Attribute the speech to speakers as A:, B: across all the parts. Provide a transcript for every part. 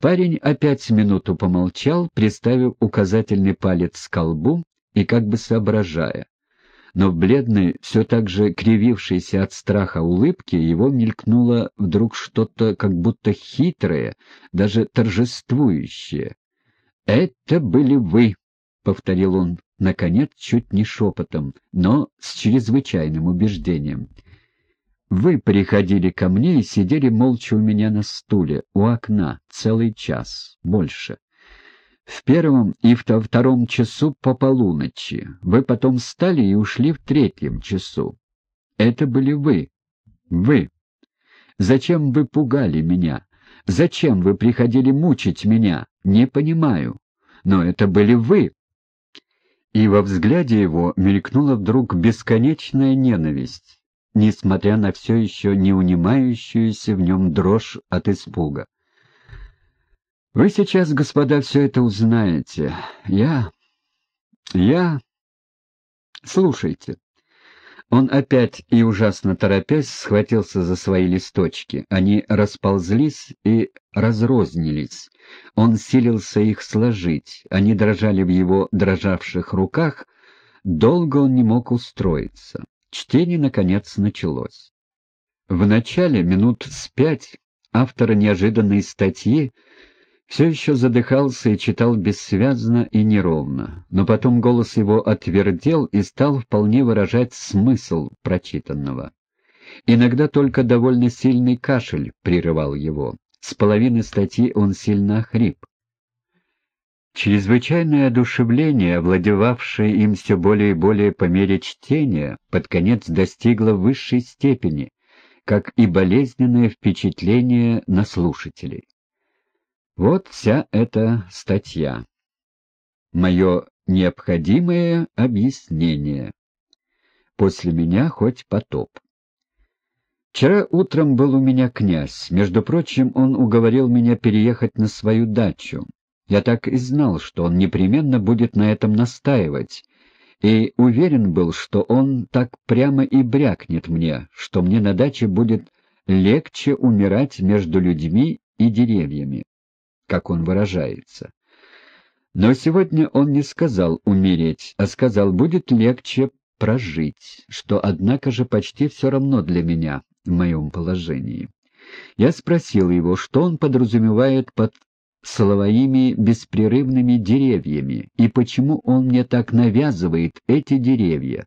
A: Парень опять минуту помолчал, приставив указательный палец к колбу и как бы соображая. Но в бледной, все так же кривившейся от страха улыбке его мелькнуло вдруг что-то как будто хитрое, даже торжествующее. «Это были вы», — повторил он, наконец, чуть не шепотом, но с чрезвычайным убеждением. Вы приходили ко мне и сидели молча у меня на стуле, у окна, целый час, больше. В первом и во втором часу по полуночи. Вы потом встали и ушли в третьем часу. Это были вы. Вы. Зачем вы пугали меня? Зачем вы приходили мучить меня? Не понимаю. Но это были вы. И во взгляде его мелькнула вдруг бесконечная ненависть несмотря на все еще не унимающуюся в нем дрожь от испуга. «Вы сейчас, господа, все это узнаете. Я... я... Слушайте». Он опять и ужасно торопясь схватился за свои листочки. Они расползлись и разрознились. Он силился их сложить. Они дрожали в его дрожавших руках. Долго он не мог устроиться. Чтение, наконец, началось. В начале, минут с пять, автор неожиданной статьи все еще задыхался и читал бессвязно и неровно, но потом голос его отвердел и стал вполне выражать смысл прочитанного. Иногда только довольно сильный кашель прерывал его. С половины статьи он сильно охрип. Чрезвычайное одушевление, овладевавшее им все более и более по мере чтения, под конец достигло высшей степени, как и болезненное впечатление на слушателей. Вот вся эта статья. Мое необходимое объяснение. После меня хоть потоп. Вчера утром был у меня князь. Между прочим, он уговорил меня переехать на свою дачу. Я так и знал, что он непременно будет на этом настаивать, и уверен был, что он так прямо и брякнет мне, что мне на даче будет легче умирать между людьми и деревьями, как он выражается. Но сегодня он не сказал умереть, а сказал, будет легче прожить, что, однако же, почти все равно для меня в моем положении. Я спросил его, что он подразумевает под своими беспрерывными деревьями, и почему он мне так навязывает эти деревья.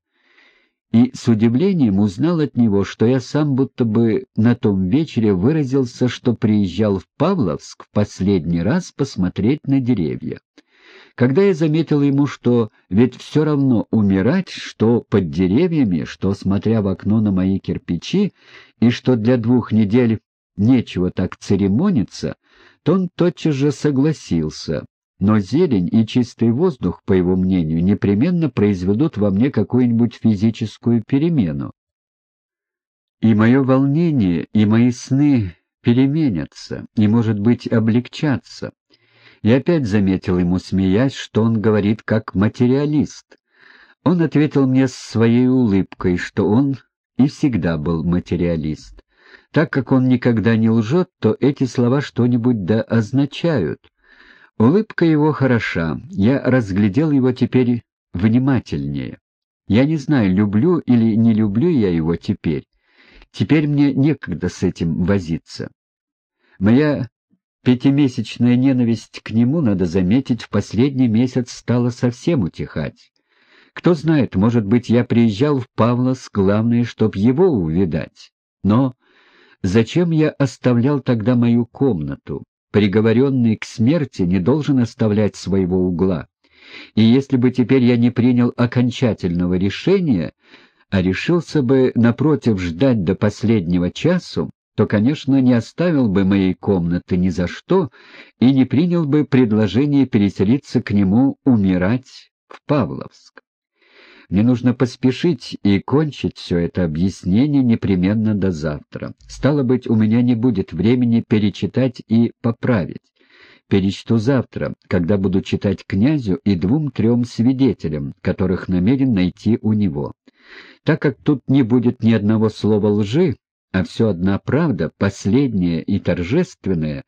A: И с удивлением узнал от него, что я сам будто бы на том вечере выразился, что приезжал в Павловск в последний раз посмотреть на деревья. Когда я заметил ему, что ведь все равно умирать, что под деревьями, что смотря в окно на мои кирпичи, и что для двух недель нечего так церемониться, то он тотчас же согласился, но зелень и чистый воздух, по его мнению, непременно произведут во мне какую-нибудь физическую перемену. И мое волнение, и мои сны переменятся, и, может быть, облегчатся. И опять заметил ему, смеясь, что он говорит как материалист. Он ответил мне своей улыбкой, что он и всегда был материалист. Так как он никогда не лжет, то эти слова что-нибудь да означают. Улыбка его хороша, я разглядел его теперь внимательнее. Я не знаю, люблю или не люблю я его теперь. Теперь мне некогда с этим возиться. Моя пятимесячная ненависть к нему, надо заметить, в последний месяц стала совсем утихать. Кто знает, может быть, я приезжал в Павловск, главное, чтоб его увидать. Но Зачем я оставлял тогда мою комнату? Приговоренный к смерти не должен оставлять своего угла. И если бы теперь я не принял окончательного решения, а решился бы, напротив, ждать до последнего часу, то, конечно, не оставил бы моей комнаты ни за что и не принял бы предложение переселиться к нему умирать в Павловск. Мне нужно поспешить и кончить все это объяснение непременно до завтра. Стало быть, у меня не будет времени перечитать и поправить. Перечту завтра, когда буду читать князю и двум-трем свидетелям, которых намерен найти у него. Так как тут не будет ни одного слова лжи, а все одна правда, последняя и торжественная,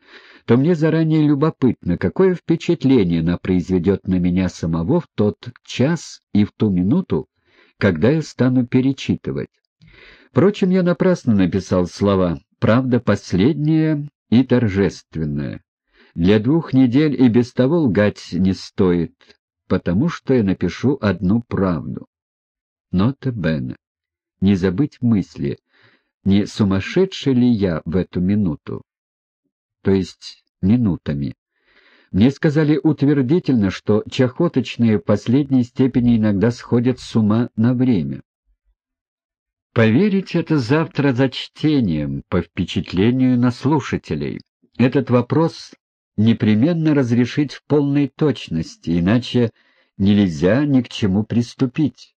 A: то мне заранее любопытно, какое впечатление она произведет на меня самого в тот час и в ту минуту, когда я стану перечитывать. Впрочем, я напрасно написал слова «правда последняя и торжественная». Для двух недель и без того лгать не стоит, потому что я напишу одну правду. Нота Бена. Не забыть мысли, не сумасшедший ли я в эту минуту? То есть минутами. Мне сказали утвердительно, что чахоточные в последней степени иногда сходят с ума на время. Поверить это завтра за чтением, по впечатлению на слушателей. Этот вопрос непременно разрешить в полной точности, иначе нельзя ни к чему приступить.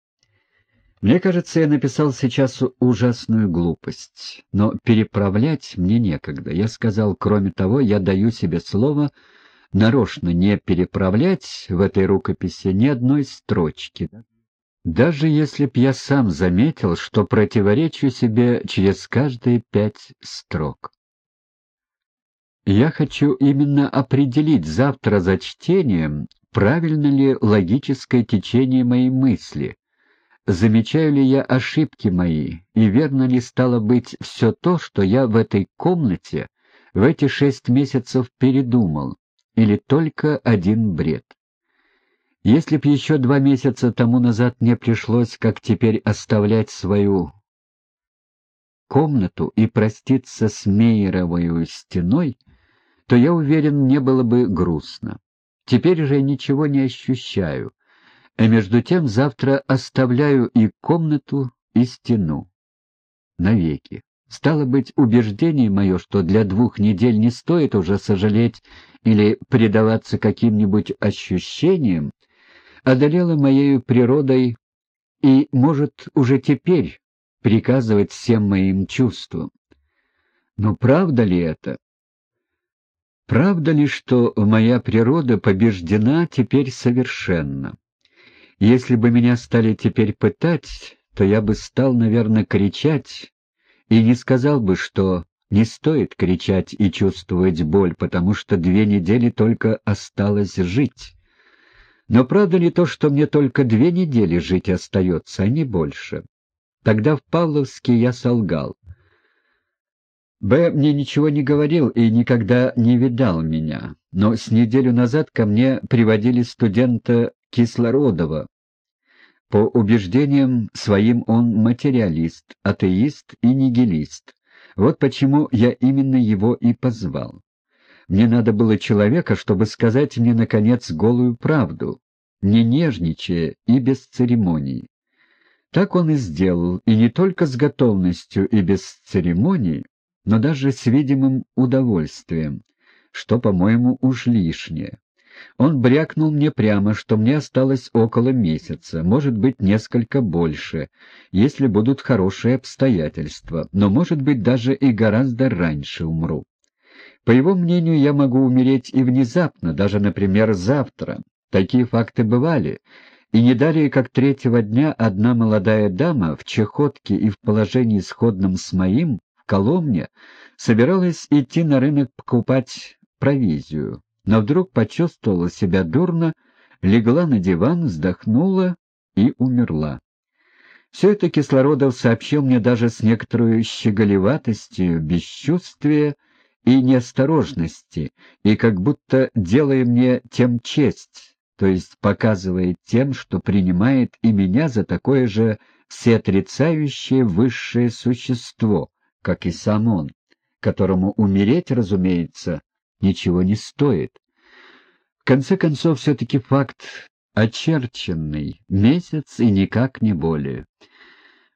A: Мне кажется, я написал сейчас ужасную глупость, но переправлять мне некогда. Я сказал, кроме того, я даю себе слово нарочно не переправлять в этой рукописи ни одной строчки. Даже если б я сам заметил, что противоречу себе через каждые пять строк. Я хочу именно определить завтра за чтением, правильно ли логическое течение моей мысли, замечаю ли я ошибки мои, и верно ли стало быть все то, что я в этой комнате в эти шесть месяцев передумал, или только один бред. Если б еще два месяца тому назад мне пришлось, как теперь, оставлять свою комнату и проститься с Мейеровой стеной, то, я уверен, мне было бы грустно. Теперь же я ничего не ощущаю, а между тем завтра оставляю и комнату, и стену. Навеки. Стало быть, убеждение мое, что для двух недель не стоит уже сожалеть или предаваться каким-нибудь ощущениям, одолело моею природой и может уже теперь приказывать всем моим чувствам. Но правда ли это? Правда ли, что моя природа побеждена теперь совершенно? Если бы меня стали теперь пытать, то я бы стал, наверное, кричать, и не сказал бы, что не стоит кричать и чувствовать боль, потому что две недели только осталось жить. Но правда ли то, что мне только две недели жить остается, а не больше? Тогда в Павловске я солгал. Б. мне ничего не говорил и никогда не видал меня, но с неделю назад ко мне приводили студента Кислородова. По убеждениям своим он материалист, атеист и нигилист. Вот почему я именно его и позвал. Мне надо было человека, чтобы сказать мне, наконец, голую правду, не нежничая и без церемоний. Так он и сделал, и не только с готовностью и без церемоний, но даже с видимым удовольствием, что, по-моему, уж лишнее. Он брякнул мне прямо, что мне осталось около месяца, может быть, несколько больше, если будут хорошие обстоятельства, но, может быть, даже и гораздо раньше умру. По его мнению, я могу умереть и внезапно, даже, например, завтра. Такие факты бывали, и не далее, как третьего дня, одна молодая дама в чехотке и в положении сходном с моим Коломне собиралась идти на рынок покупать провизию, но вдруг почувствовала себя дурно, легла на диван, вздохнула и умерла. Все это Кислородов сообщил мне даже с некоторой щеголеватостью, бесчувствия и неосторожности, и как будто делая мне тем честь, то есть показывая тем, что принимает и меня за такое же всеотрицающее высшее существо, как и сам он, которому умереть, разумеется, ничего не стоит. В конце концов, все-таки факт очерченный, месяц и никак не более.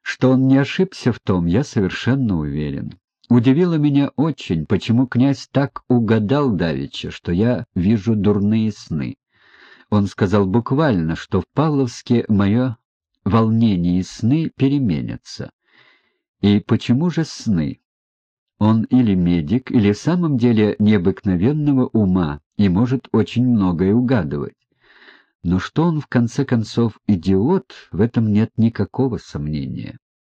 A: Что он не ошибся в том, я совершенно уверен. Удивило меня очень, почему князь так угадал давеча, что я вижу дурные сны. Он сказал буквально, что в Павловске мое волнение и сны переменятся. И почему же сны? Он или медик, или в самом деле необыкновенного ума и может очень многое угадывать. Но что он в конце концов идиот, в этом нет никакого сомнения.